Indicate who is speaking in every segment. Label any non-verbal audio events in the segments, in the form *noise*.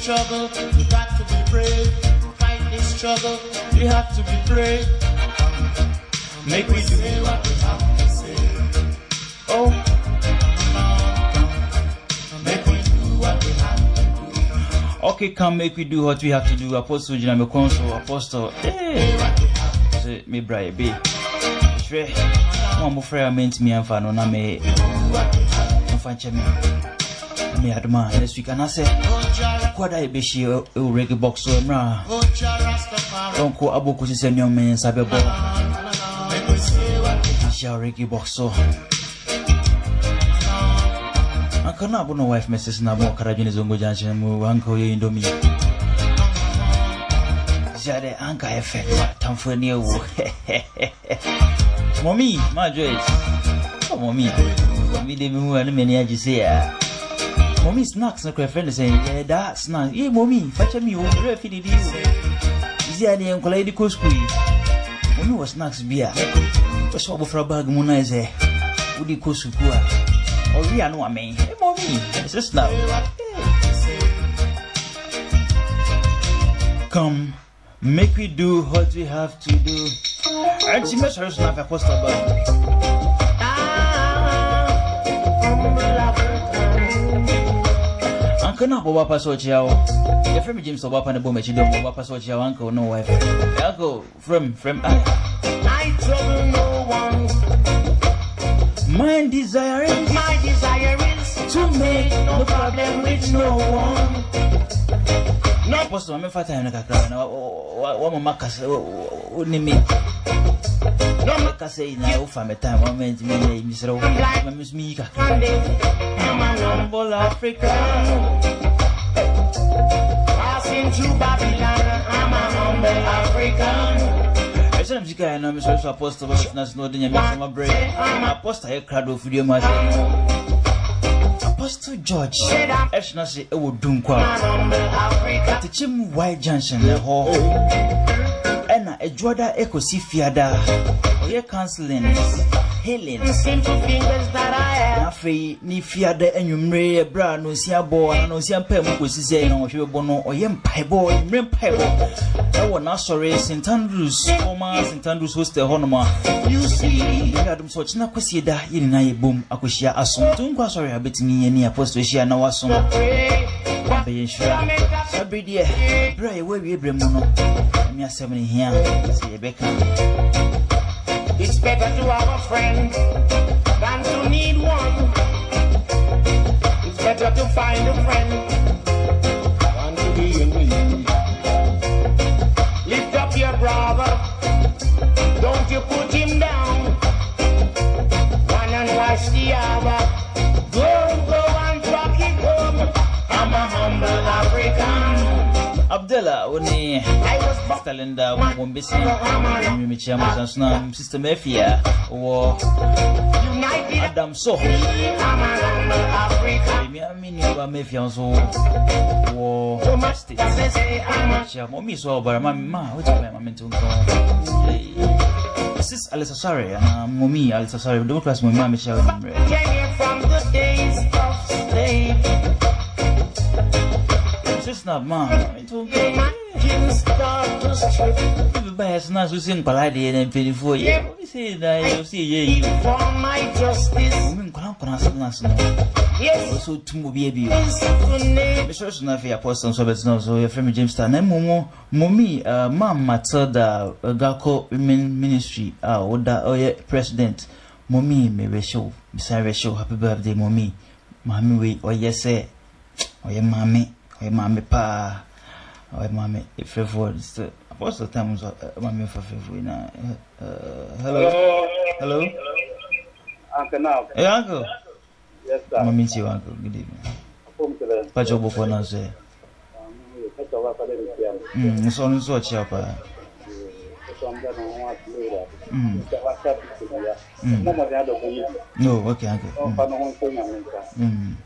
Speaker 1: struggle, we got to be brave. Fight this struggle, we have to be brave. Make we do what we have
Speaker 2: Okay, come make we do what we have to do. Apostle Jina me konso, Apostle. Hey, me bra be. Hwɛ, mo a mofrɛ a mentumi amfa no na me mfa nkyɛ me me adoma next week anasɛ kwada yɛbɛhyie ɛwɔ regi box so mmerɛ a
Speaker 1: Ocha Rastafari.
Speaker 2: ɔnkɔ abɔkɔ si sɛ nneɔma nsa bɛbɔ hyia regi box so kana bona wife message nabo akarajwe nizongo janje mu anka yo indomi jare anka effect tamfoni yo *laughs* mommy ma joyce. Oh mommy. Mommy de mi wani meni aji se ya mommy snacks na friend say yeah that snacks. Yeah mommy facha mi wo re fi di di izia ni enkola idi ko school mommy was snacks bia Pessoal, vou frabar, gumonais, é. O de coço. Wode kɔ suku a ɔwe a no amɛn ɛ mɔmi ɛsɛ snap come make we do what we have to do. Ɛnti mɛsɔre so na afɛ apostle bag anka na abɔ bapa sɛ ɔkyea wo yɛfrɛ me james no m'akyi dɛ ɔbɔ bapa sɛ ɔkyea wo anka wo ne wo wife anka frɛm frɛm ah.
Speaker 1: I trouble no.
Speaker 2: My desire is
Speaker 1: My desire is
Speaker 2: to make
Speaker 1: no problem with no one. No.
Speaker 2: Ma memfa time no kakra na wamama kasa wone me
Speaker 1: no.
Speaker 2: Kasa yi na wofa me time wama ntimi yɛ mesrɛ wo ma me so meyi kakra
Speaker 1: Monday. I'm a
Speaker 2: humble africa.
Speaker 1: Passing through Babylon. I'm a humble African.
Speaker 2: ɛsɛ msika yɛ na mesɔre so apostol bɛsɛ so na ɔde nyamesɛma berɛ apostol yɛ krado ɔfidie mu asɛ Apostle George. Ɛtena se ɛwɔ dunkwa. Ɛtekye mu wi junction. Ɛhɔ adwoada ɛkɔsi fiada. Ɔyɛ counseling. Healing.
Speaker 1: Simple fingers that I have.
Speaker 2: na afei ne fiada anwummere ɛberɛ a nosia bɔ ana nosia mpaa mu kɔsi sɛ na ɔhwɛ bɛbɔ no ɔyɛ mpaebɔ anwummere mpaebɔ ɛwɔ n'asɔre st andrews former st andrews hostel hɔnom a
Speaker 1: You see,
Speaker 2: yɛyɛ adom sɛ ɔkyena kɔsie da yɛ nyinaa yɛ bom akɔhyia asom. To nkɔ asɔre a yɛni apostol ahyia na wasom bɛyɛ nhyira saa bere deɛ berɛ a yɛwɔ awie berɛ mu no nyame asɛm no hia sɛ yɛbɛka
Speaker 1: It's better to have a friend than to need one. It's better to find a friend
Speaker 2: abdalla wo ne
Speaker 1: I was born
Speaker 2: sister linda wɔn bɛsi mmemekyia mu san so na sister mafia
Speaker 1: united.
Speaker 2: adam so
Speaker 1: I'm a humble African.
Speaker 2: mia me nuaba mafia nso wɔ
Speaker 1: So
Speaker 2: state
Speaker 1: much as I say, I'm a
Speaker 2: kyia mɔmi so a ɔbara ma ma wotumi ma me nto nkɔ sis alisa sare ana mɔmi alisa sare democracy mɔmi a mehyia wo nimmerɛ stop, man. It be.
Speaker 1: You start to.
Speaker 2: If you buy a snack, you sing Paladi and then 24 years. What is that you see? Yeah, you.
Speaker 1: For my justice.
Speaker 2: I mean, Kran Kran Snack.
Speaker 1: Yes.
Speaker 2: Also, Tumbo Baby. I'm sure
Speaker 1: it's not for
Speaker 2: your so it's not. So, your friend James Star. Name Momo, Mommy, uh, Mom Matilda, uh, Gako Women Ministry, uh, Oda, oh, yeah, President. Mommy, me Rachel. Miss Rachel, happy birthday, Mommy. Mommy, we, oh, yes, eh. Oh, yeah, Mommy. Ɔyɛ maame paa ɔyɛ maame frɛfoɔ sɛ apostle time nso uh, maame fa frɛfoɔ na uh, uh, hello hello
Speaker 3: Uncle now.
Speaker 2: hey uncle
Speaker 3: Yes, sir.
Speaker 2: mami tie uncle good evening
Speaker 3: Home to the
Speaker 2: pakyɛ wobɔfoɔ no nso ɛ
Speaker 3: That's all I did.
Speaker 2: Mm, nso ɔno nso ɔkyea paa Mm. Mm. No, okay, uncle. Mm. Mm.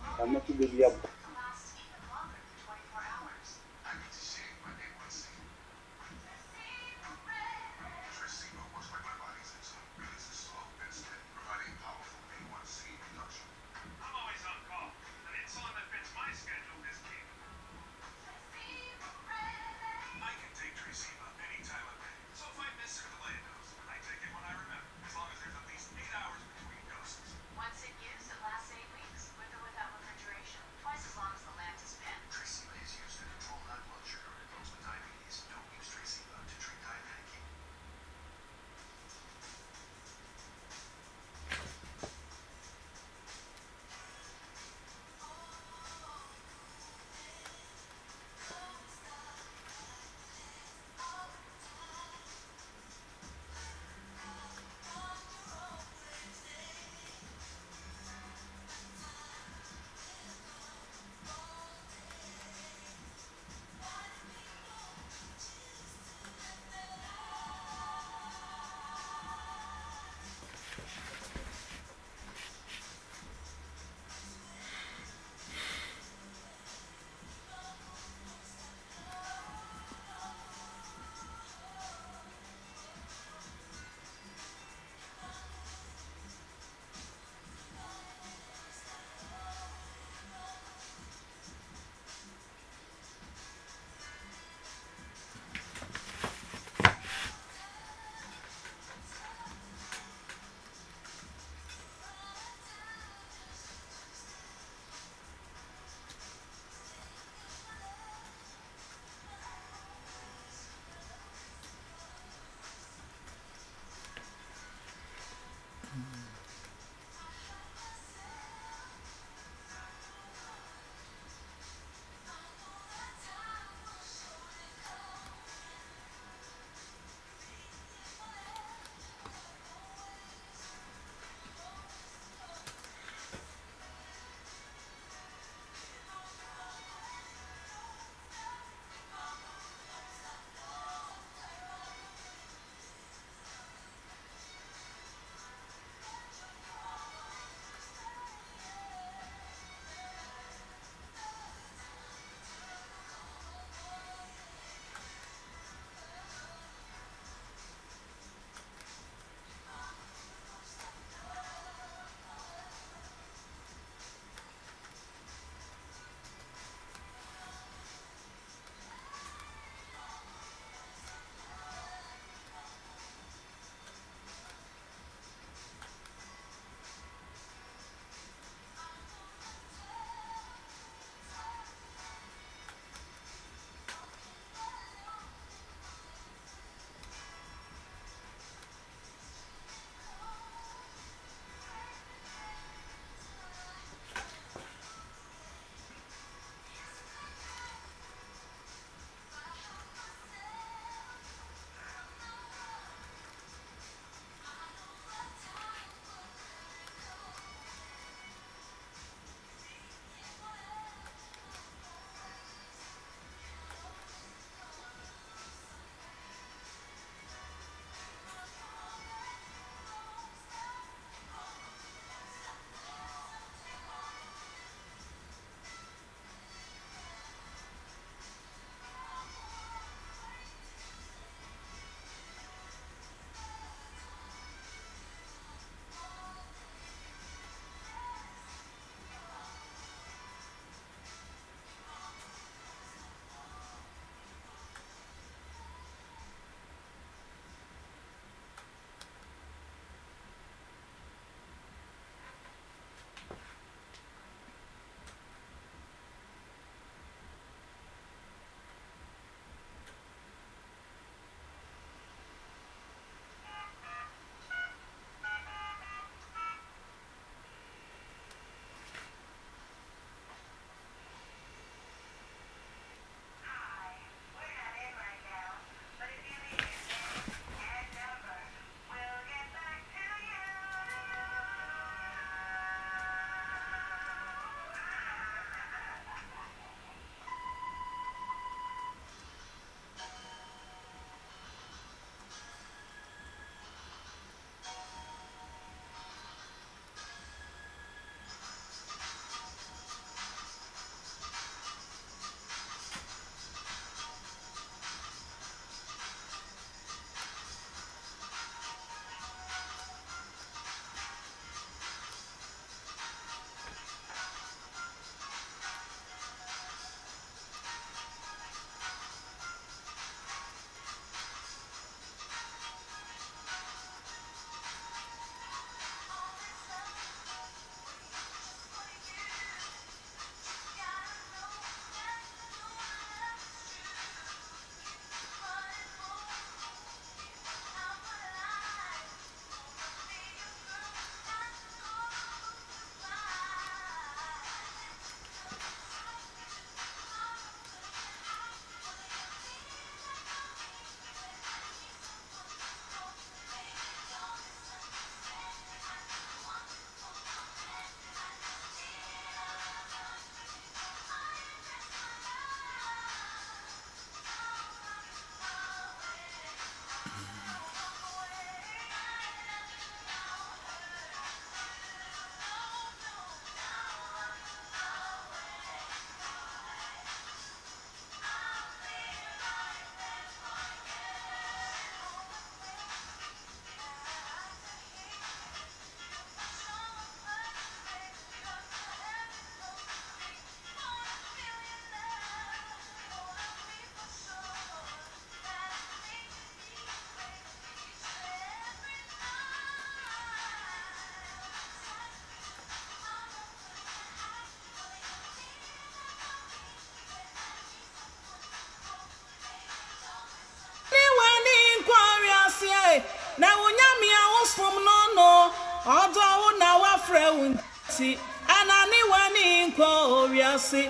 Speaker 4: ọdọ wụna wafre nti anani wani nkwa oriasi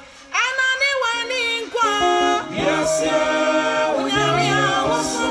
Speaker 4: anani wani nkwa. Oriasi
Speaker 5: onyame awụsọ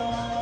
Speaker 6: He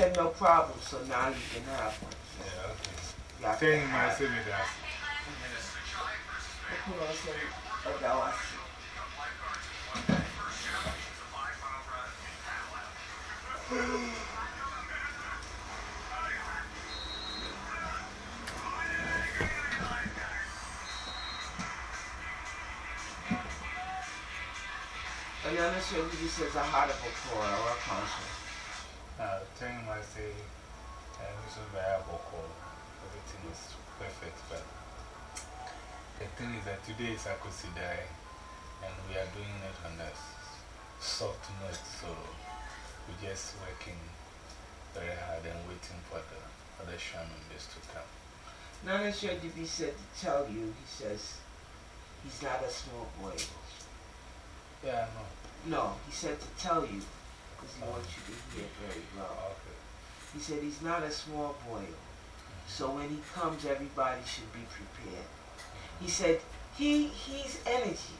Speaker 6: said no problem, so now you can have one.
Speaker 5: Yeah, okay.
Speaker 6: To
Speaker 5: Tell him I
Speaker 6: have-
Speaker 5: said me that.
Speaker 6: Who else said it? Oh, I see. And then I said, he says, I had a or a conscience.
Speaker 5: Uh, tell him I say, uh, this is very vocal. Everything is perfect, but the thing is that today is Akwasidae, and we are doing it on s- soft note, so we're just working very hard and waiting for the other Shannon days to come.
Speaker 6: Nana Shedibi said to tell you, he says, he's not a small boy.
Speaker 5: Yeah, I know.
Speaker 6: No, he said to tell you, because he wants you to hear very well. He said he's not a small boy. So when he comes, everybody should be prepared. He said he he's energy.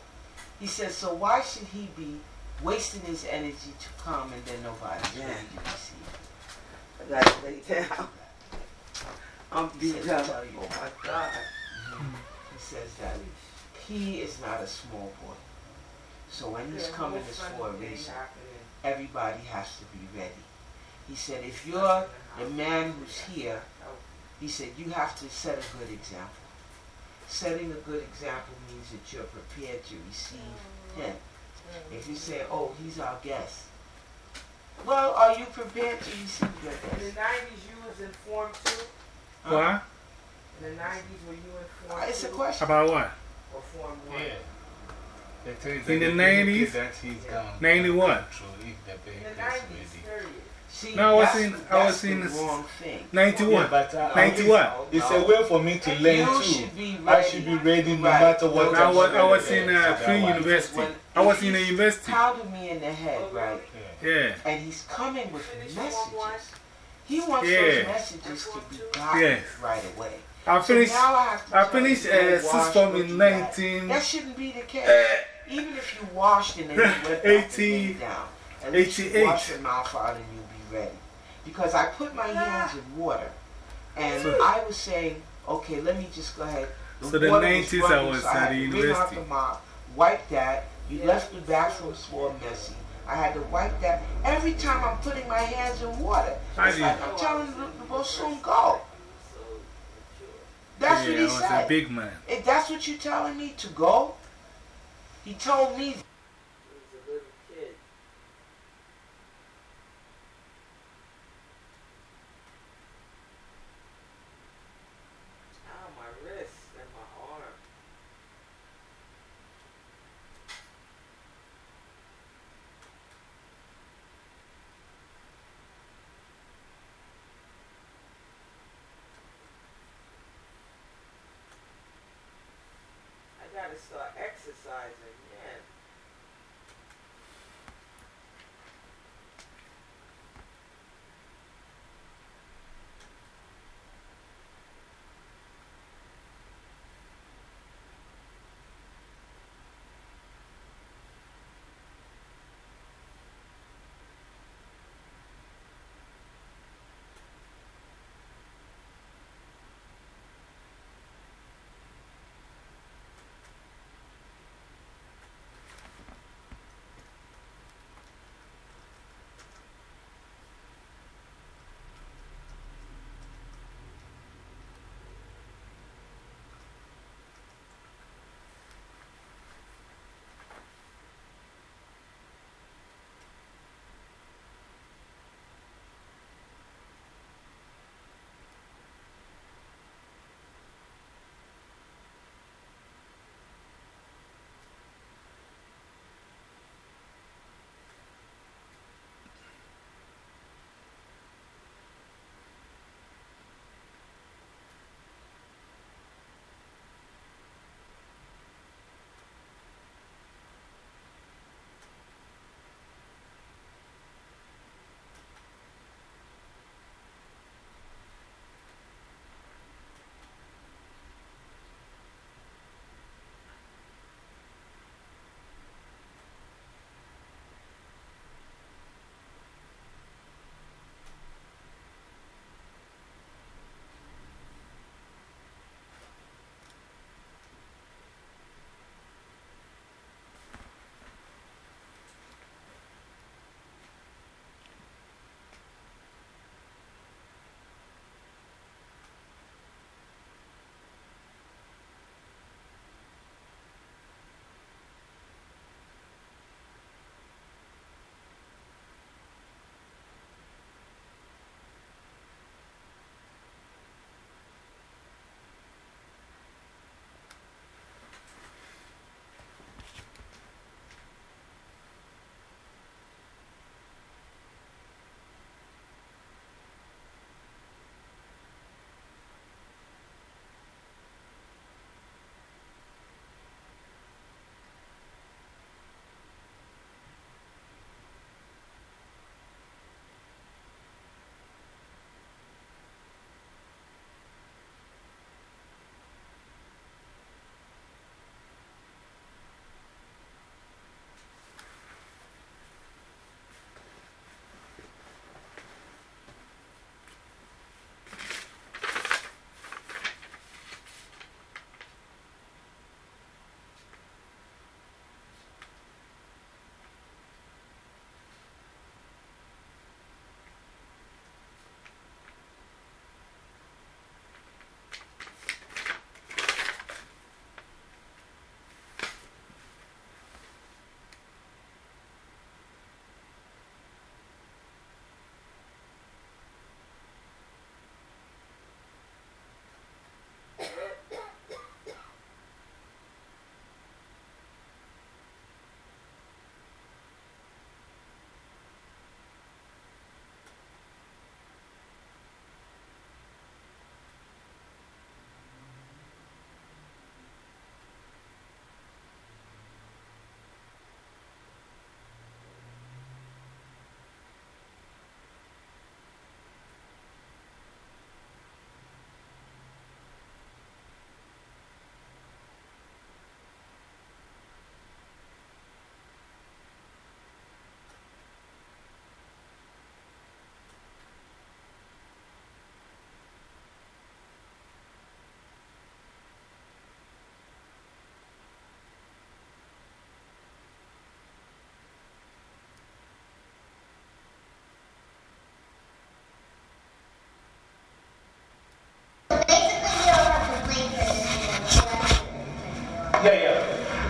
Speaker 6: He said so why should he be wasting his energy to come and then nobody's
Speaker 7: Yeah.
Speaker 6: ready to receive?
Speaker 7: I gotta lay down. I'm
Speaker 6: He
Speaker 7: beat up.
Speaker 6: to tell you.
Speaker 7: Oh my God.
Speaker 6: He says that he is not a small boy. So when he's coming, it's for a reason. Everybody has to be ready. He said if you're the man who's here, he said you have to set a good example. Setting a good example means that you're prepared to receive him. If you say, oh, he's our guest, well, are you prepared to receive your
Speaker 7: In the nineties, you was informed too.
Speaker 6: Huh?
Speaker 8: What?
Speaker 7: In the nineties, were you
Speaker 6: Uh,
Speaker 7: informed?
Speaker 6: It's a question.
Speaker 8: About what?
Speaker 7: Or form one?
Speaker 5: Yeah. The
Speaker 8: In the 90s?
Speaker 5: That he's gonna
Speaker 8: 90 what?
Speaker 5: Through if the
Speaker 7: In
Speaker 5: baby
Speaker 7: the
Speaker 5: is
Speaker 7: nineties,
Speaker 5: ready.
Speaker 7: period.
Speaker 6: See,
Speaker 8: No, I was
Speaker 6: that's,
Speaker 8: in-
Speaker 6: the-
Speaker 8: I was in
Speaker 6: the
Speaker 8: s-
Speaker 6: wrong thing.
Speaker 8: 91.
Speaker 5: Yeah, but uh,
Speaker 8: 90
Speaker 5: it's-
Speaker 8: what?
Speaker 5: It's a way for me to learn too.
Speaker 6: should.
Speaker 5: I should be ready no
Speaker 6: Right.
Speaker 5: matter what.
Speaker 8: I
Speaker 5: I'm
Speaker 8: was, I was in uh,
Speaker 5: So
Speaker 8: Free
Speaker 5: that one.
Speaker 8: University.
Speaker 6: When-
Speaker 8: I was in a university.
Speaker 6: Pounded me in the head, right?
Speaker 5: Yeah.
Speaker 8: Yeah.
Speaker 6: And he's coming with
Speaker 7: Finish form one?
Speaker 6: messages. He wants
Speaker 8: Yeah.
Speaker 6: those messages to be gotten
Speaker 8: Yes.
Speaker 6: right away.
Speaker 8: I finished,
Speaker 6: so I
Speaker 8: I
Speaker 6: tell
Speaker 8: finished
Speaker 6: to go
Speaker 8: uh, sixth form in 19.
Speaker 6: That shouldn't be the case.
Speaker 8: Uh,
Speaker 6: Even if you washed and then you went back and laid
Speaker 8: 80
Speaker 6: down, at least you wash your mouth out and you'll be ready. Because I put my ah. hands in water, and
Speaker 8: So-
Speaker 6: I was saying, okay, let me just go ahead.
Speaker 8: So the
Speaker 6: water
Speaker 8: 90s I
Speaker 6: running,
Speaker 8: was
Speaker 6: so
Speaker 8: at
Speaker 6: had
Speaker 8: the
Speaker 6: to wring out
Speaker 8: university.
Speaker 6: the mop, wipe that. You left the bathroom floor messy. I had to wipe that. Every time I'm putting my hands in water,
Speaker 8: How
Speaker 6: it's
Speaker 8: do
Speaker 6: like
Speaker 8: you-
Speaker 6: I'm telling the, the boy soon go. That's
Speaker 8: yeah,
Speaker 6: what
Speaker 8: I
Speaker 6: he
Speaker 8: was a
Speaker 6: said.
Speaker 8: big man.
Speaker 6: If that's what you're telling me to go, he told me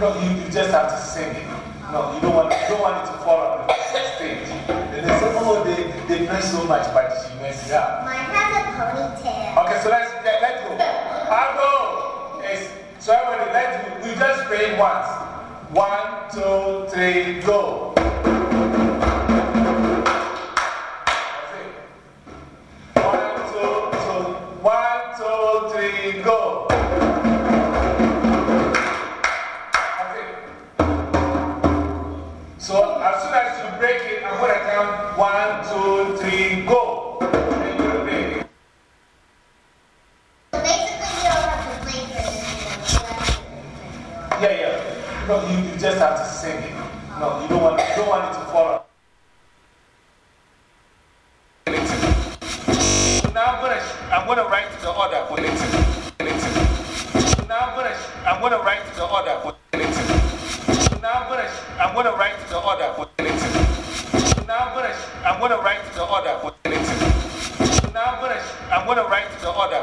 Speaker 5: No, you, you just have to sing it. No, you don't want, you don't want it to fall on the stage. And they say, oh, they, they play so much, but she messed it up.
Speaker 9: Mine has a ponytail.
Speaker 5: Okay, so let's, let, let's go. I'll go. Yes. So everybody, let's, we just play once. One, two, three, go. I'm going to write the order for it. So now I'm going to, I'm going to write the order for it. So now I'm going to, I'm going to write the order for it. So now I'm going to, write the order for it. So now I'm going to, I'm going to write the order.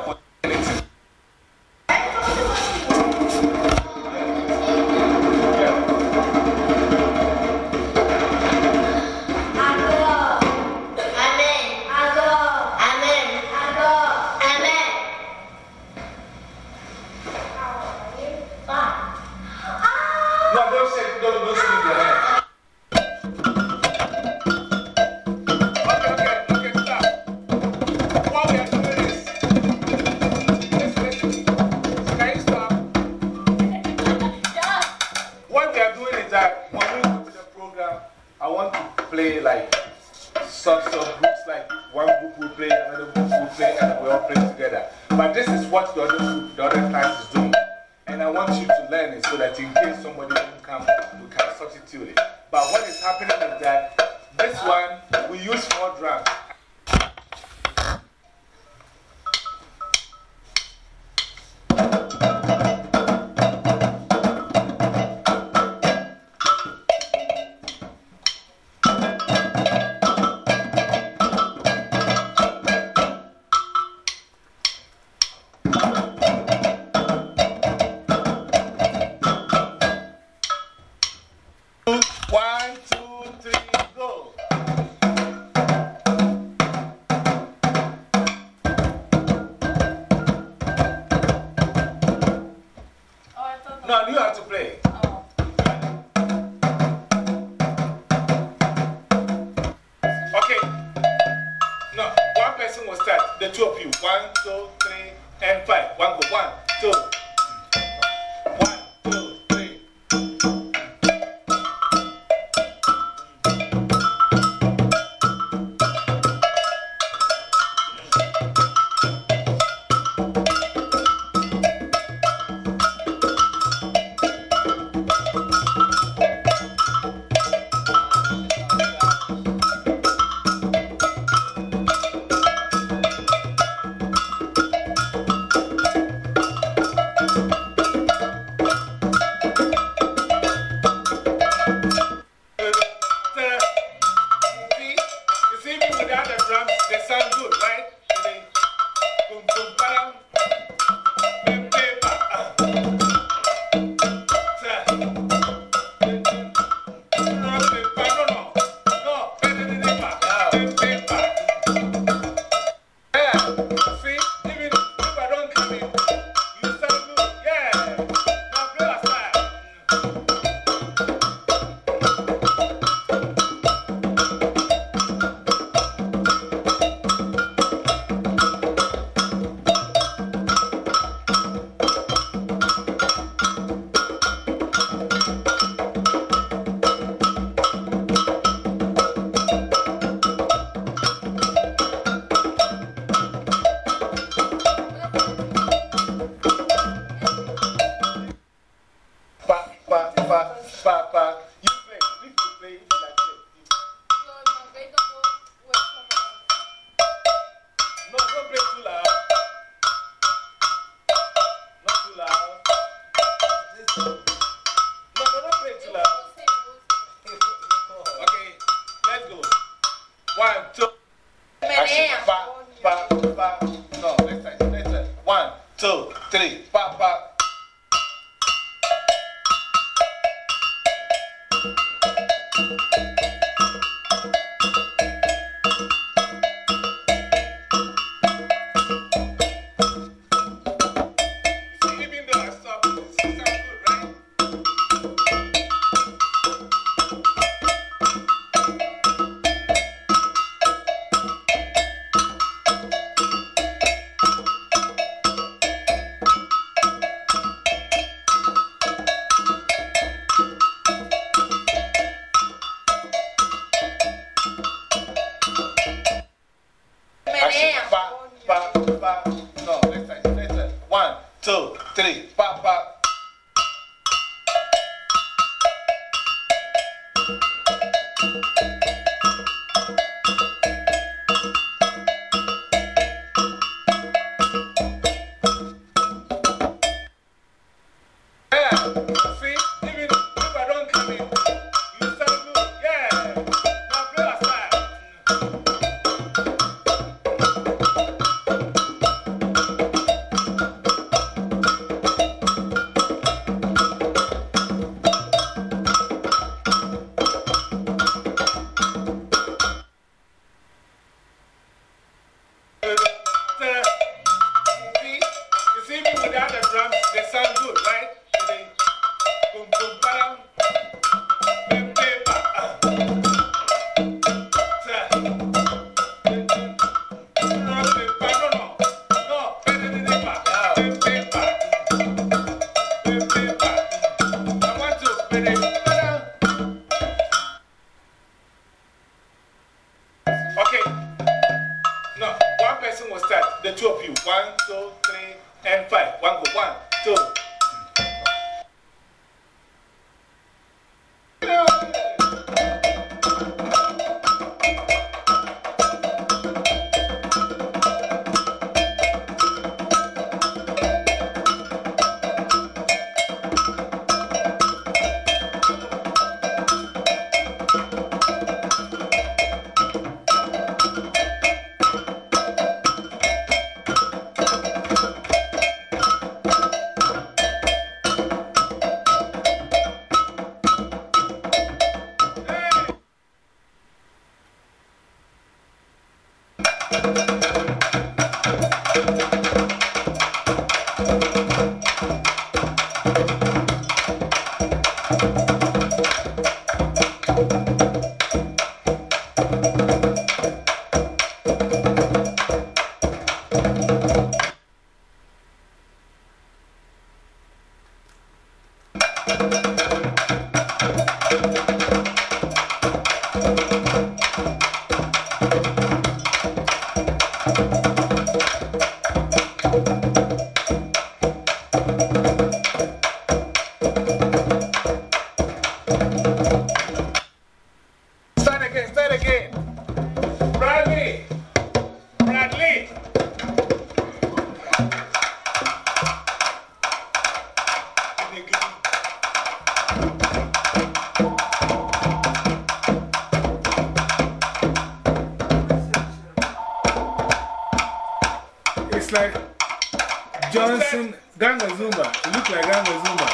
Speaker 5: Ganga Zumba. You look like Ganga Zumba.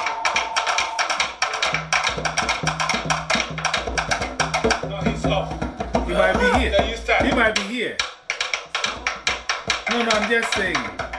Speaker 5: No, he's off. He might be here. He might be here. No, no, I'm just saying.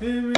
Speaker 5: Amen.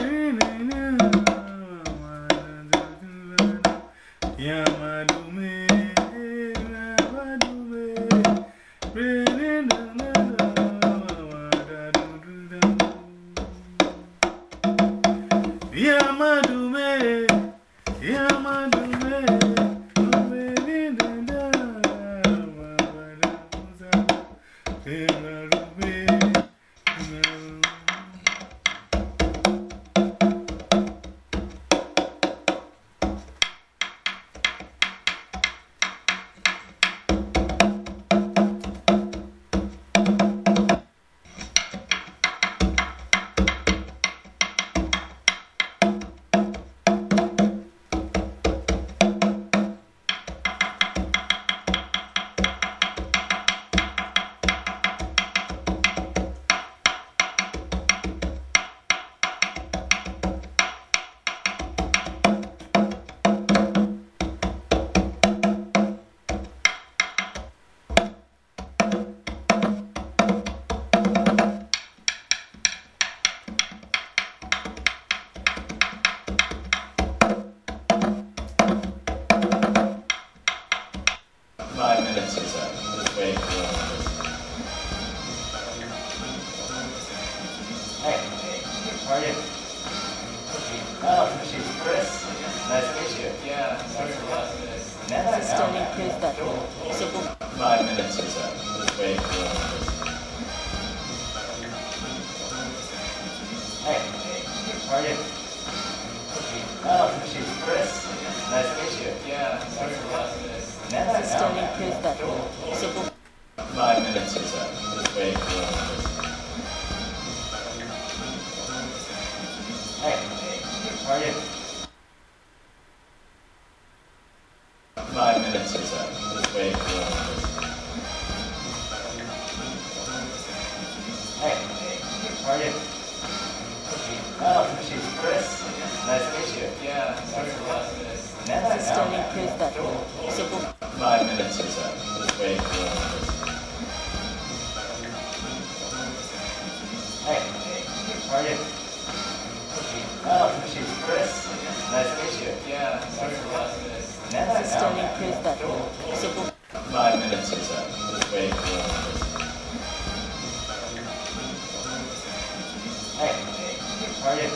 Speaker 10: Five minutes or so. Hey, are you?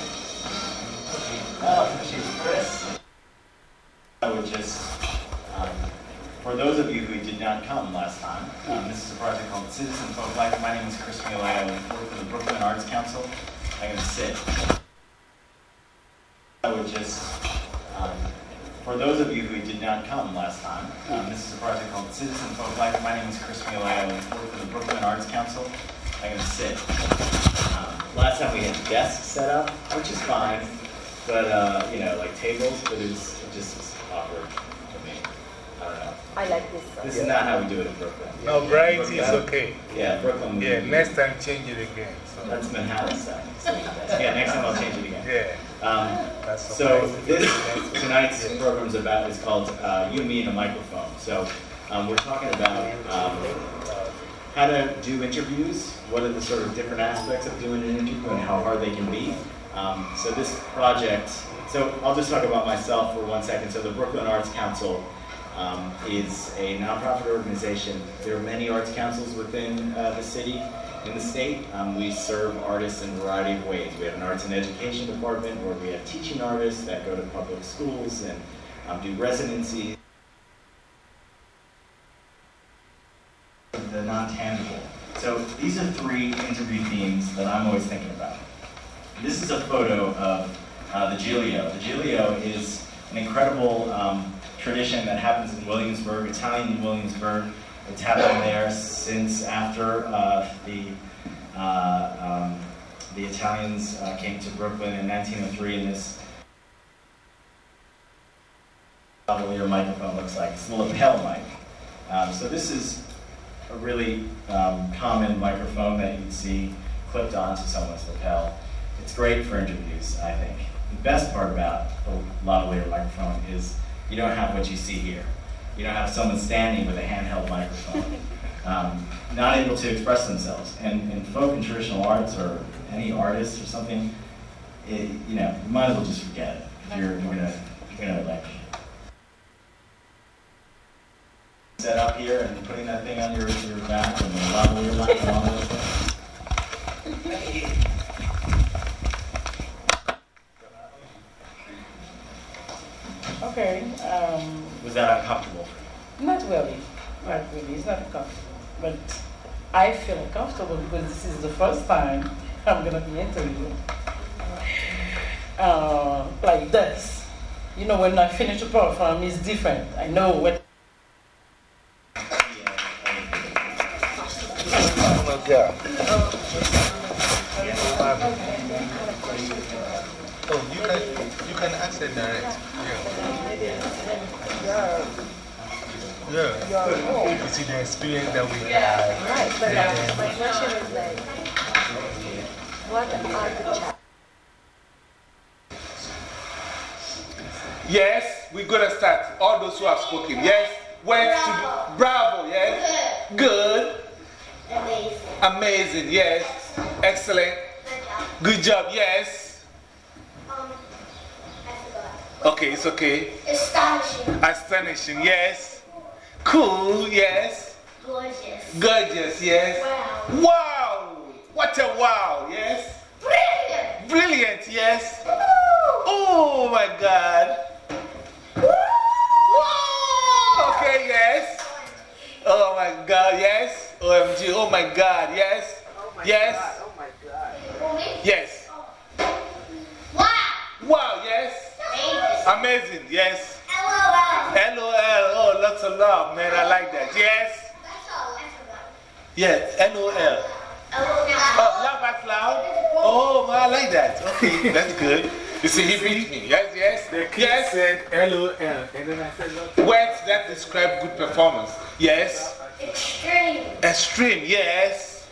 Speaker 10: Oh, she's Chris. I would just, um, for those of you who did not come last time, um, this is a project called Citizen. My name is Chris. I work for the Brooklyn Arts Council. I'm going to sit. I would just, um, for those of you who did not come last time, um, this is a project called Citizen Folk Life. My name is Chris Miele. I work for the Brooklyn Arts Council. I'm going to sit. Um, last time we had desks set up, which is fine, but uh, you know, like tables, but it's it just is awkward to me. I don't know.
Speaker 11: I like this.
Speaker 10: This is not how we do it in Brooklyn.
Speaker 5: No, variety is okay.
Speaker 10: Yeah, Brooklyn.
Speaker 5: Yeah, next time change it again.
Speaker 10: That's. So, yeah, next time I'll change it again.
Speaker 5: Yeah.
Speaker 10: Um, so this *laughs* tonight's program is about is called uh, "You, Me, and a Microphone." So um, we're talking about um, how to do interviews. What are the sort of different aspects of doing an interview and how hard they can be. Um, so this project. So I'll just talk about myself for one second. So the Brooklyn Arts Council um, is a nonprofit organization. There are many arts councils within uh, the city, in the state. Um, we serve artists in a variety of ways. We have an arts and education department where we have teaching artists that go to public schools and um, do residencies. The non-tangible. So these are three interview themes that I'm always thinking about. This is a photo of uh, the Giglio. The Giglio is an incredible um, tradition that happens in Williamsburg, Italian Williamsburg. It's happened there since after uh, the uh, um, the Italians uh, came to Brooklyn in 1903, and this lavalier microphone looks like. It's a lapel mic. Um, so this is a really um, common microphone that you'd see clipped onto someone's lapel. It's great for interviews, I think. The best part about the lavalier microphone is you don't have what you see here. You don't have someone standing with a handheld microphone, *laughs* um, not able to express themselves. And in folk and traditional arts, or any artist or something, it, you know, you might as well just forget it. If you're, you're gonna, you're gonna like that up here and putting that thing on your, your back and the level your back and all those things?
Speaker 11: Okay, um,
Speaker 10: Was that uncomfortable?
Speaker 11: not really, not really, it's not comfortable, but I feel comfortable because this is the first time *laughs* I'm gonna be interviewed. Uh, like this. You know, when I finish a perform, it's different. I know what
Speaker 5: Oh my God.
Speaker 8: Oh, you can you can access direct. Yeah. Yeah. You see the experience that we had.
Speaker 12: Right, but
Speaker 8: then-
Speaker 12: my question is like, what are the challenges?
Speaker 5: Yes, we're gonna start. All those who have spoken. Yes, to do. Bravo, yes. Good.
Speaker 9: Amazing.
Speaker 5: Amazing, yes. Excellent. Good job, yes.
Speaker 9: Um, I forgot.
Speaker 5: Okay, it's okay.
Speaker 9: Astonishing.
Speaker 5: Astonishing, yes. Cool, yes.
Speaker 9: Gorgeous.
Speaker 5: Gorgeous, yes.
Speaker 9: Wow.
Speaker 5: Wow! What a wow, yes.
Speaker 9: Brilliant.
Speaker 5: Brilliant, yes.
Speaker 9: Woo!
Speaker 5: Oh my God. Wow! Okay, yes. Oh my God, yes. OMG, oh my God, yes. Oh yes.
Speaker 7: Oh my God.
Speaker 5: Yes.
Speaker 9: Wow.
Speaker 5: Wow, yes.
Speaker 9: Amazing.
Speaker 5: Amazing, yes.
Speaker 9: LOL.
Speaker 5: LOL, oh, lots of love, man. I like that. Yes.
Speaker 9: That's all. I.
Speaker 5: Yes, LOL.
Speaker 9: LOL.
Speaker 5: Oh, laugh out loud. Oh, I like that. Okay, that's good. You see, he beat me. Yes, yes.
Speaker 8: The kid
Speaker 5: Yes.
Speaker 8: said LOL, and then I said, look.
Speaker 5: Words that describe good performance. Yes.
Speaker 9: Extreme.
Speaker 5: Extreme, yes.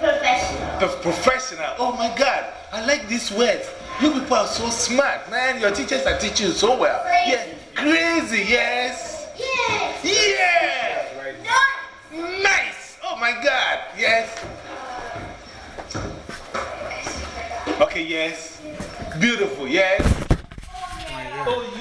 Speaker 9: Professional.
Speaker 5: Pro- professional. Oh my God, I like these words. You people are so smart, man. Your teachers are teaching so well.
Speaker 9: Crazy.
Speaker 5: Yeah. Crazy, yes.
Speaker 9: Yes.
Speaker 5: Yeah.
Speaker 9: Nice.
Speaker 5: Nice. Oh my God, yes. Okay, yes. Beautiful, yes. Oh, yeah. Oh,